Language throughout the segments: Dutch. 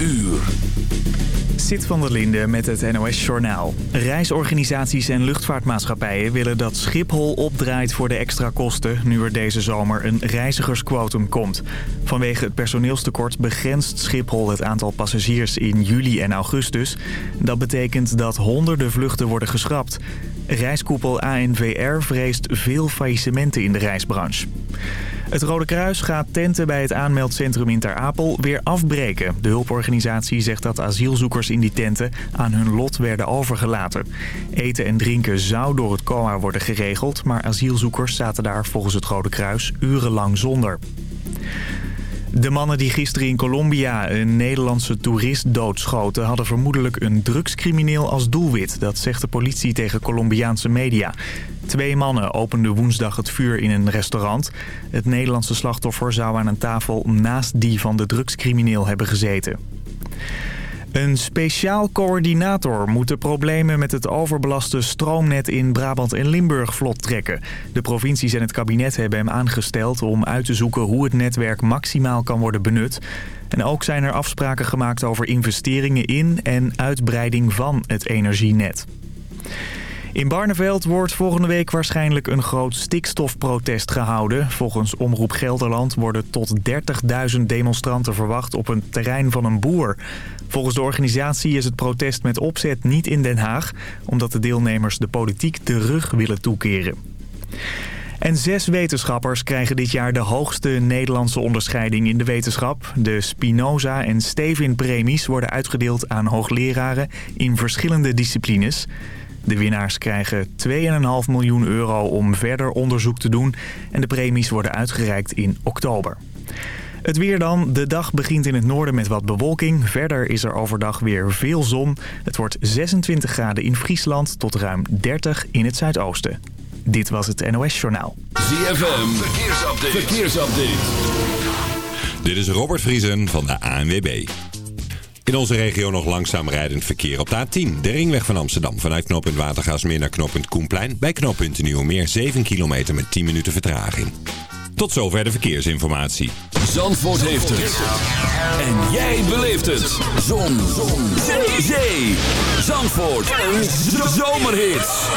uur. Zit van der Linde met het NOS-journaal. Reisorganisaties en luchtvaartmaatschappijen willen dat Schiphol opdraait voor de extra kosten... nu er deze zomer een reizigersquotum komt. Vanwege het personeelstekort begrenst Schiphol het aantal passagiers in juli en augustus. Dat betekent dat honderden vluchten worden geschrapt. Reiskoepel ANVR vreest veel faillissementen in de reisbranche. Het Rode Kruis gaat tenten bij het aanmeldcentrum in Ter Apel weer afbreken. De hulporganisatie zegt dat asielzoekers in die tenten aan hun lot werden overgelaten. Eten en drinken zou door het COA worden geregeld... maar asielzoekers zaten daar volgens het Rode Kruis urenlang zonder. De mannen die gisteren in Colombia een Nederlandse toerist doodschoten... hadden vermoedelijk een drugscrimineel als doelwit. Dat zegt de politie tegen Colombiaanse media. Twee mannen openden woensdag het vuur in een restaurant. Het Nederlandse slachtoffer zou aan een tafel naast die van de drugscrimineel hebben gezeten. Een speciaal coördinator moet de problemen met het overbelaste stroomnet in Brabant en Limburg vlot trekken. De provincies en het kabinet hebben hem aangesteld om uit te zoeken hoe het netwerk maximaal kan worden benut. En ook zijn er afspraken gemaakt over investeringen in en uitbreiding van het energienet. In Barneveld wordt volgende week waarschijnlijk een groot stikstofprotest gehouden. Volgens Omroep Gelderland worden tot 30.000 demonstranten verwacht op een terrein van een boer. Volgens de organisatie is het protest met opzet niet in Den Haag... omdat de deelnemers de politiek de rug willen toekeren. En zes wetenschappers krijgen dit jaar de hoogste Nederlandse onderscheiding in de wetenschap. De Spinoza en Stevin-premies worden uitgedeeld aan hoogleraren in verschillende disciplines. De winnaars krijgen 2,5 miljoen euro om verder onderzoek te doen en de premies worden uitgereikt in oktober. Het weer dan. De dag begint in het noorden met wat bewolking. Verder is er overdag weer veel zon. Het wordt 26 graden in Friesland tot ruim 30 in het zuidoosten. Dit was het NOS Journaal. ZFM, verkeersupdate. verkeersupdate. Dit is Robert Vriesen van de ANWB. In onze regio nog langzaam rijdend verkeer op de A10. De ringweg van Amsterdam vanuit knooppunt Watergaasmeer naar knooppunt Koenplein. Bij knooppunt Nieuwmeer 7 kilometer met 10 minuten vertraging. Tot zover de verkeersinformatie. Zandvoort heeft het. En jij beleeft het. Zon. Zon. Zee. Zee. Zandvoort. Een zomerhit.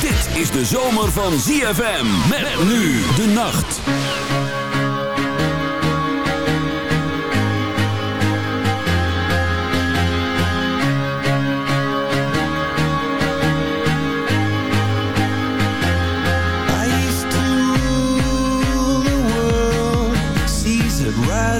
Dit is de zomer van ZFM. Met nu de nacht.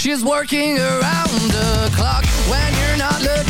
She's working around the clock when you're not looking.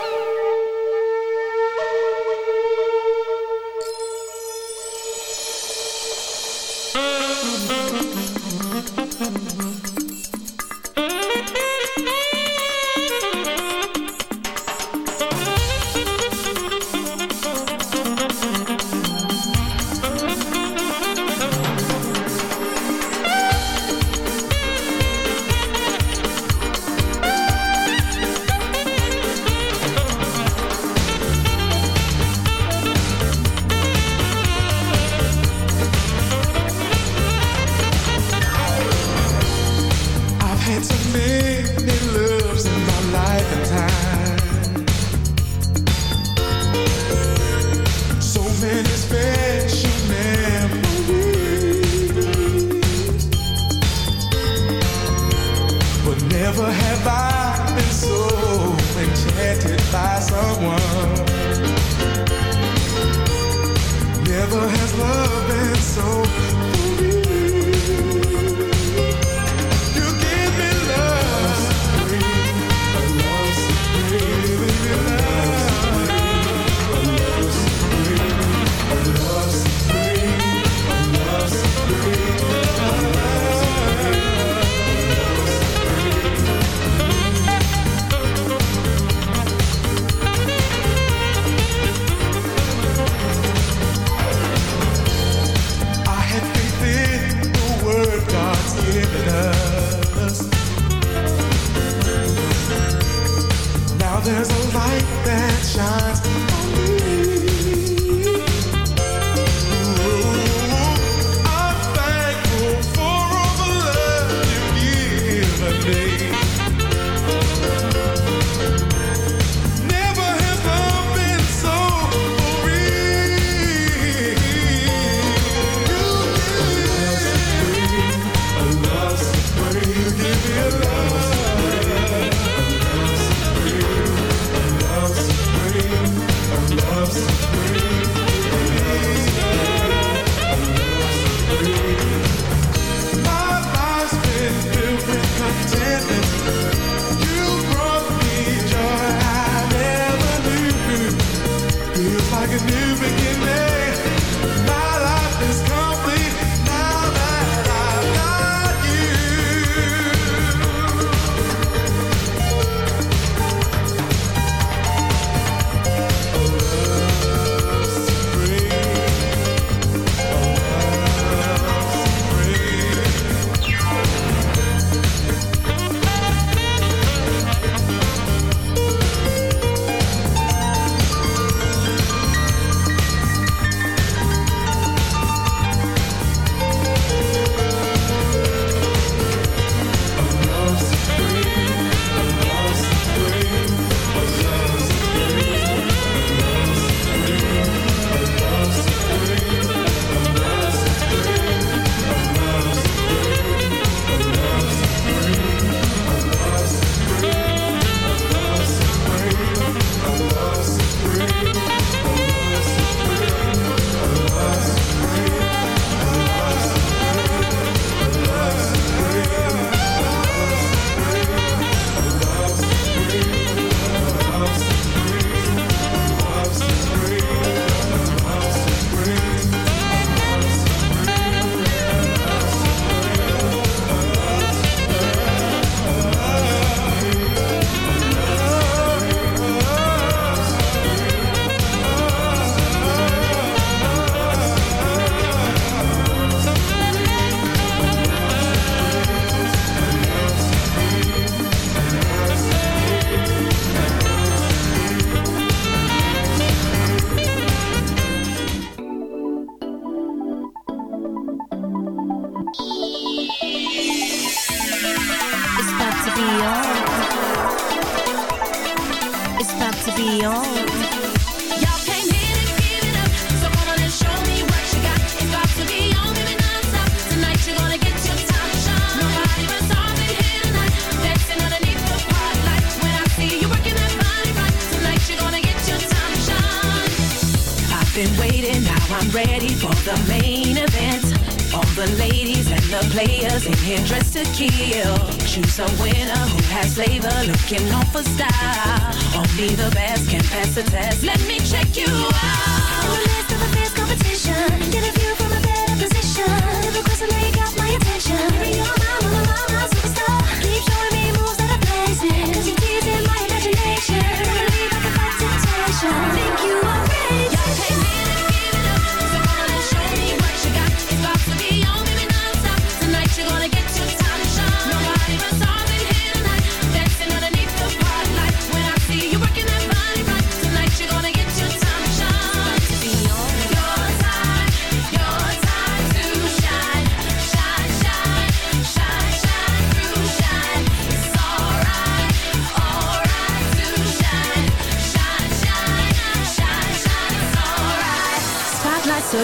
ready for the main event. All the ladies and the players in here dressed to kill. Choose a winner who has flavor, looking on for style. Only the best can pass the test. Let me check you out. In the midst of a fierce competition, get a view from a better position. Never cross leg got my attention. Give your mama, my, my,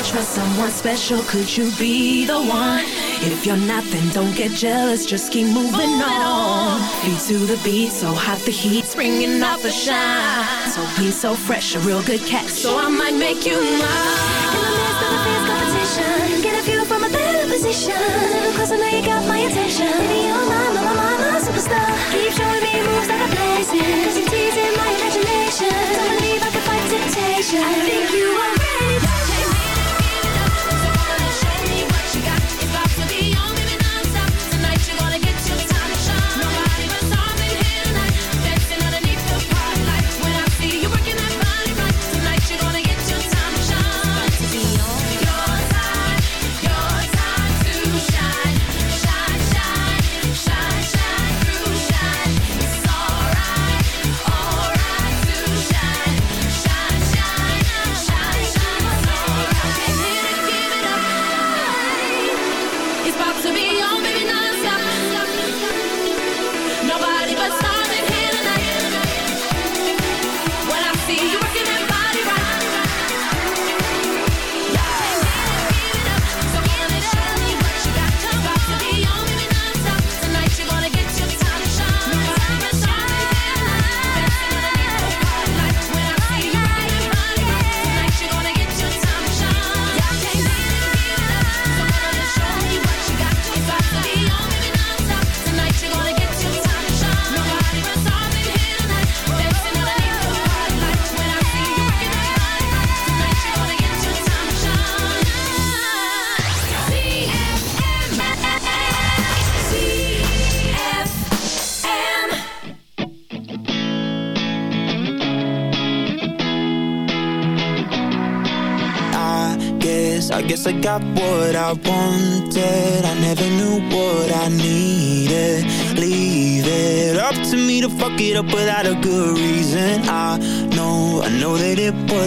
Trust for someone special, could you be the one? If you're not, then don't get jealous, just keep moving on. Feet to the beat, so hot the heat's bringing off the shine. So clean, so fresh, a real good catch, so I might make you mine. In the midst of a fierce competition, get a view from a better position. Cause little closer, now you got my attention. Baby, you're my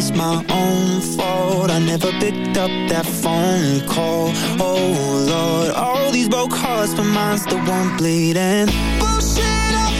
was my own fault. I never picked up that phone call. Oh Lord, all these broke hearts But mine's the one bleeding. Bullshit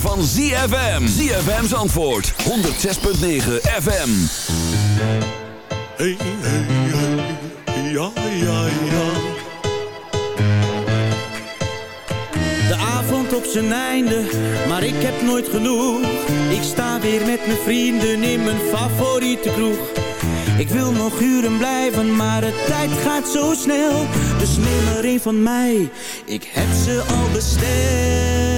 Zomer van ZFM. ZFM's antwoord 106.9 FM. Hey, hey, hey, ja, ja, ja. De avond op zijn einde, maar ik heb nooit genoeg. Ik sta weer met mijn vrienden in mijn favoriete kroeg. Ik wil nog uren blijven, maar de tijd gaat zo snel. Dus neem er een van mij, ik heb ze al besteld.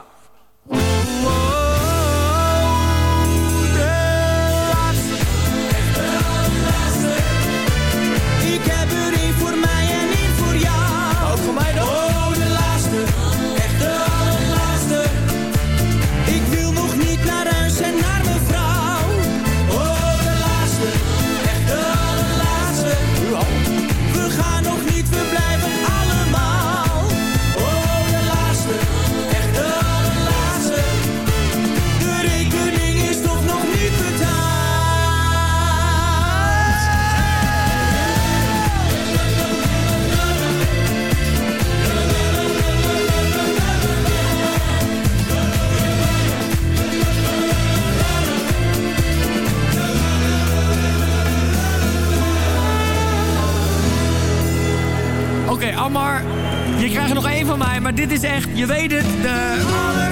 Ammar, je krijgt er nog één van mij, maar dit is echt, je weet het, de...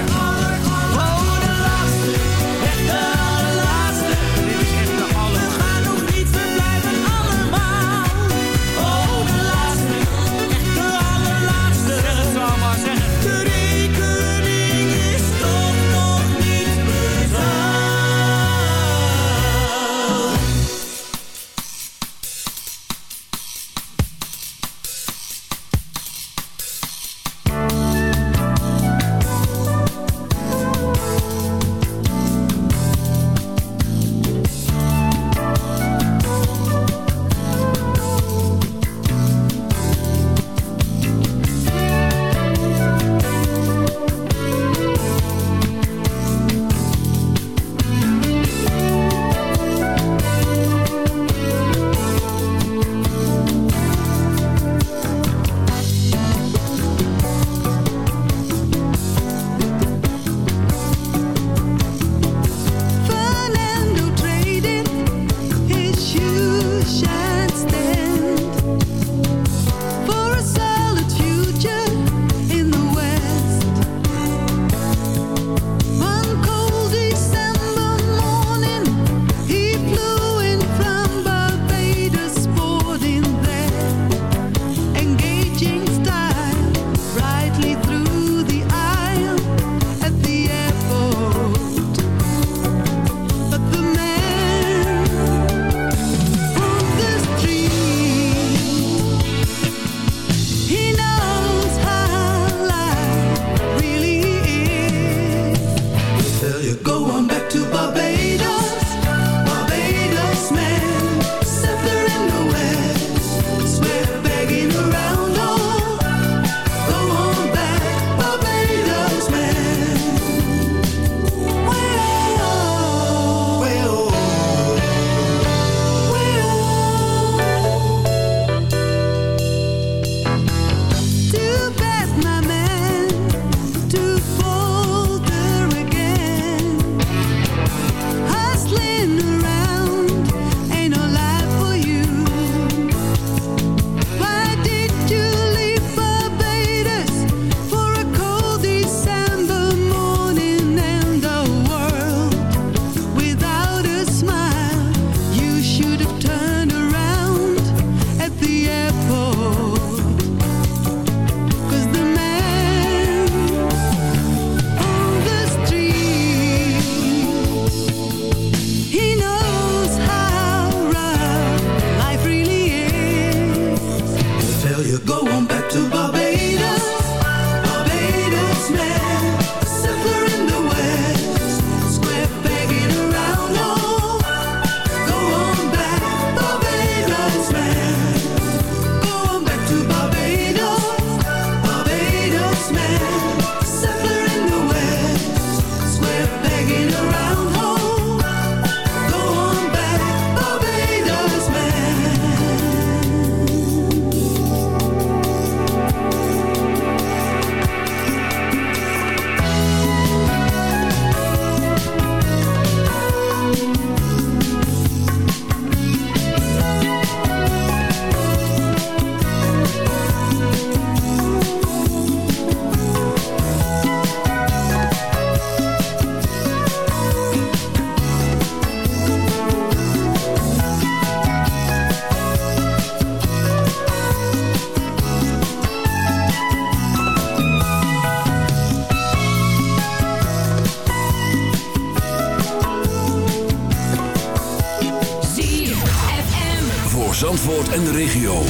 Zandvoort en de regio.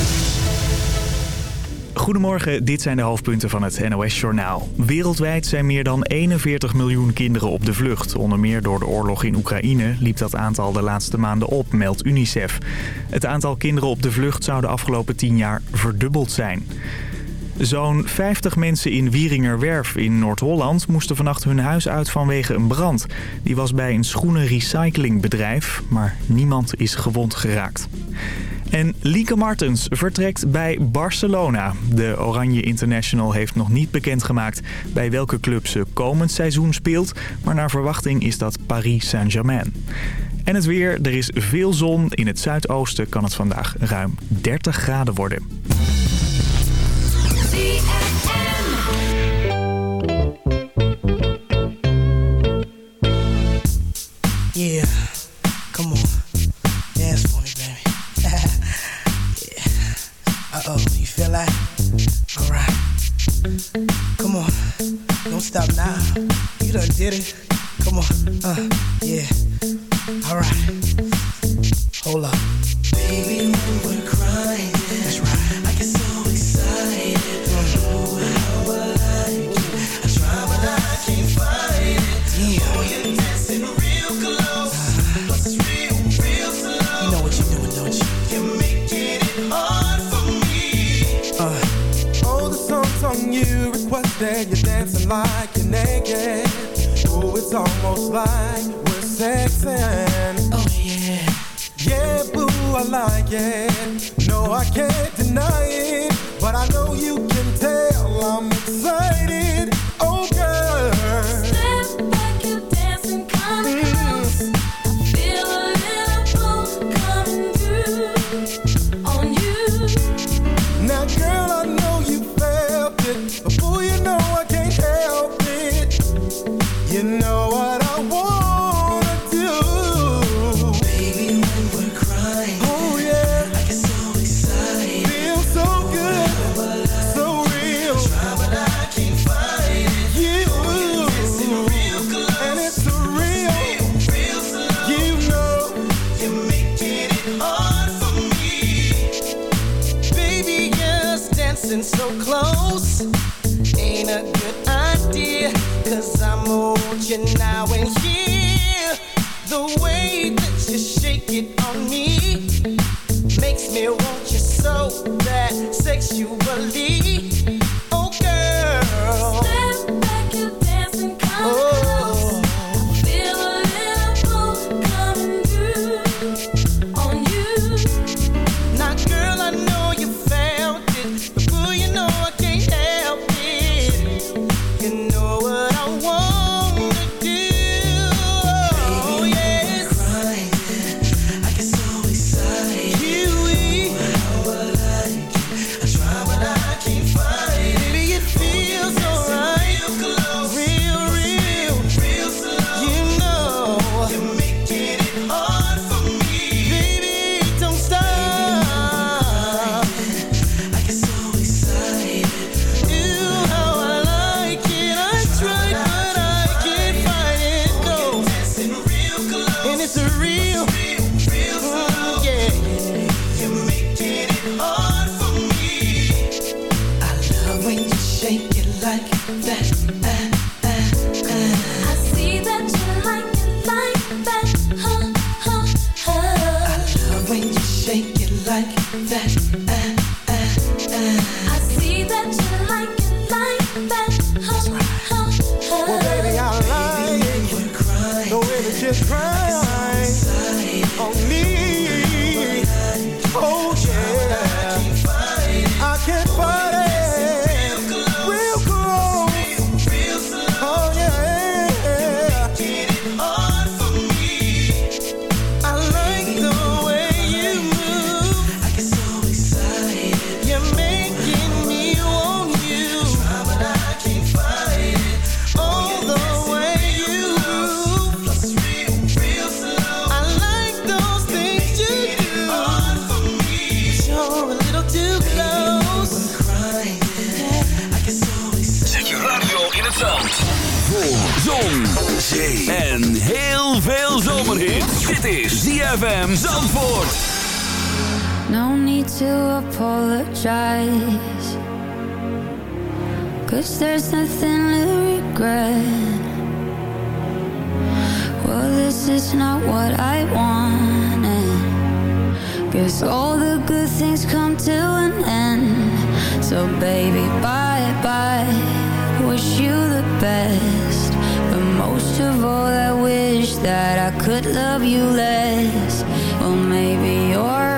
Goedemorgen, dit zijn de hoofdpunten van het NOS-journaal. Wereldwijd zijn meer dan 41 miljoen kinderen op de vlucht. Onder meer door de oorlog in Oekraïne liep dat aantal de laatste maanden op, meldt UNICEF. Het aantal kinderen op de vlucht zou de afgelopen 10 jaar verdubbeld zijn. Zo'n 50 mensen in Wieringerwerf in Noord-Holland moesten vannacht hun huis uit vanwege een brand. Die was bij een schoenenrecyclingbedrijf, maar niemand is gewond geraakt. En Lieke Martens vertrekt bij Barcelona. De Oranje International heeft nog niet bekendgemaakt bij welke club ze komend seizoen speelt. Maar naar verwachting is dat Paris Saint-Germain. En het weer, er is veel zon. In het zuidoosten kan het vandaag ruim 30 graden worden. on, don't stop now. You done did it. Come on, uh, yeah. All right, hold up. Baby, Then you're dancing like you're naked. Oh, it's almost like we're sexing. Oh yeah. Yeah, boo, I like it. No, I can't deny it feel. ZFM Zandvoort. No need to apologize. Cause there's nothing to regret. Well, this is not what I wanted. Cause all the good things come to an end. So baby, bye bye. Wish you the best. But most of all, I wish that I could love you less. Well, maybe you're.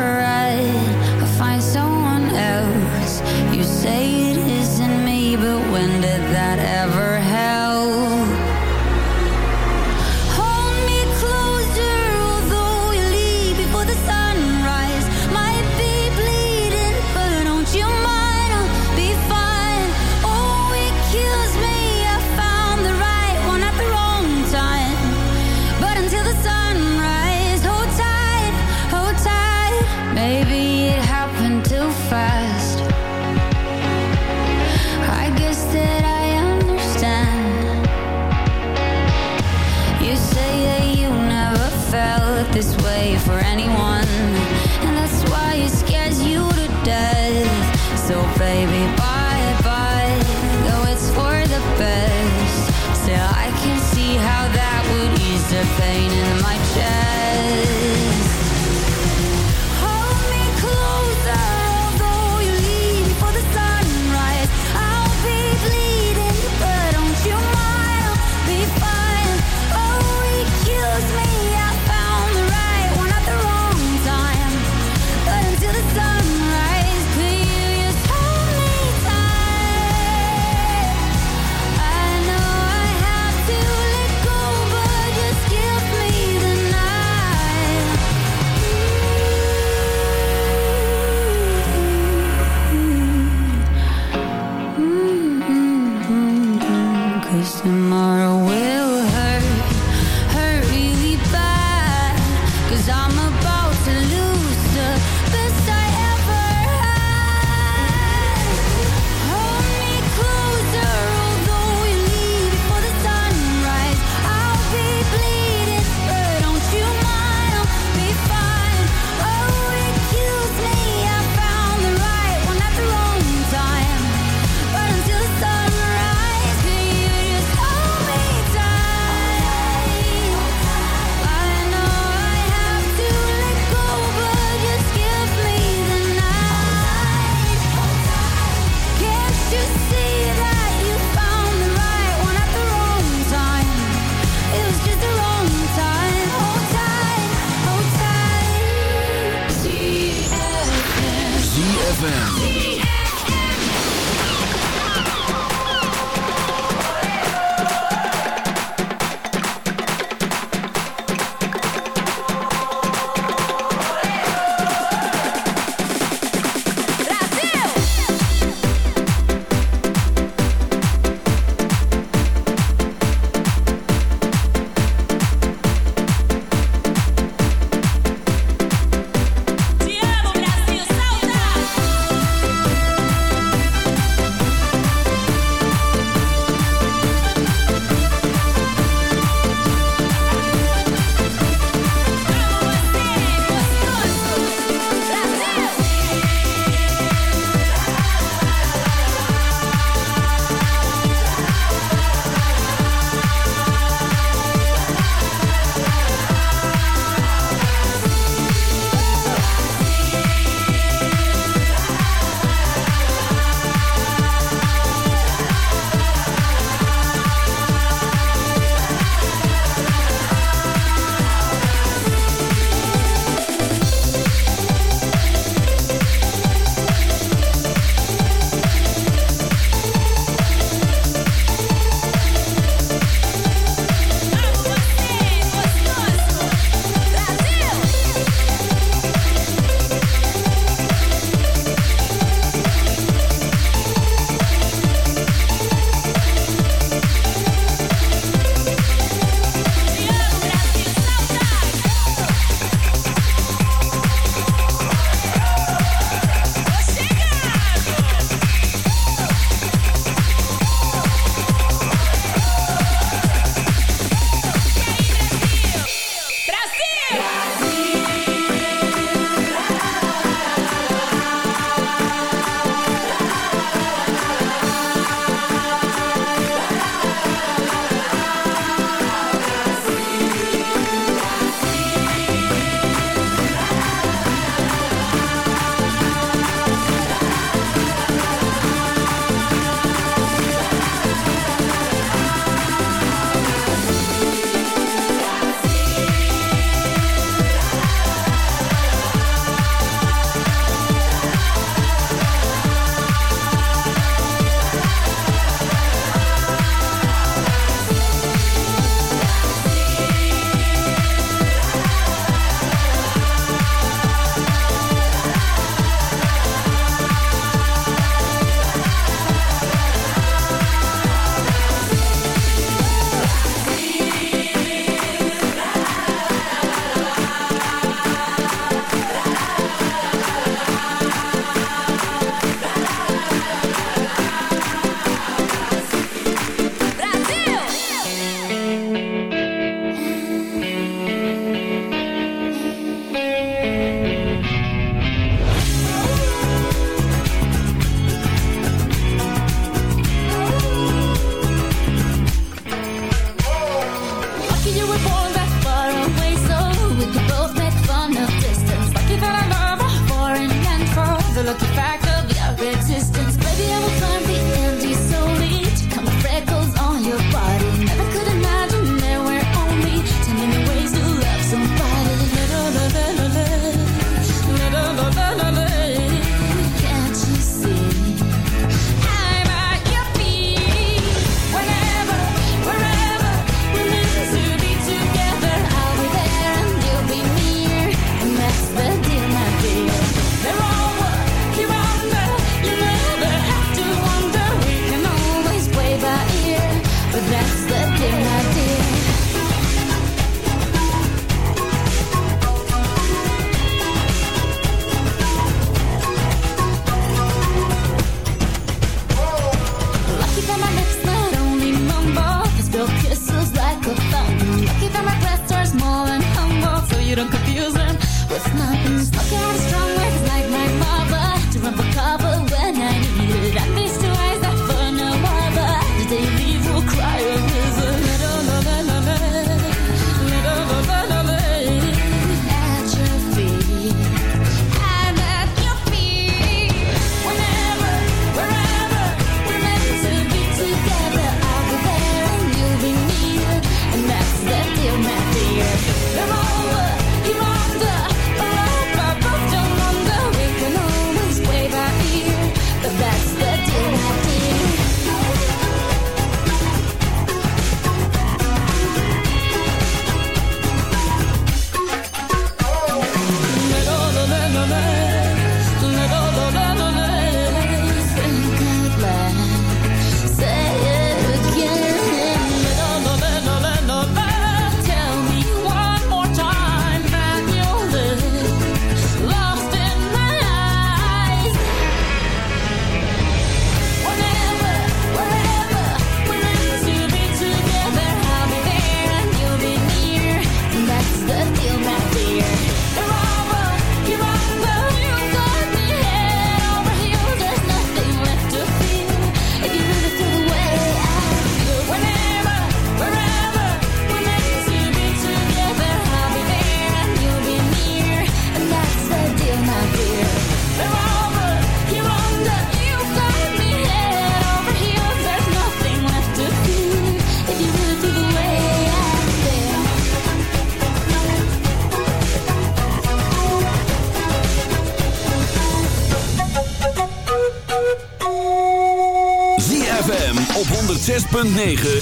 106.9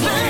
climb